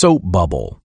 soap bubble.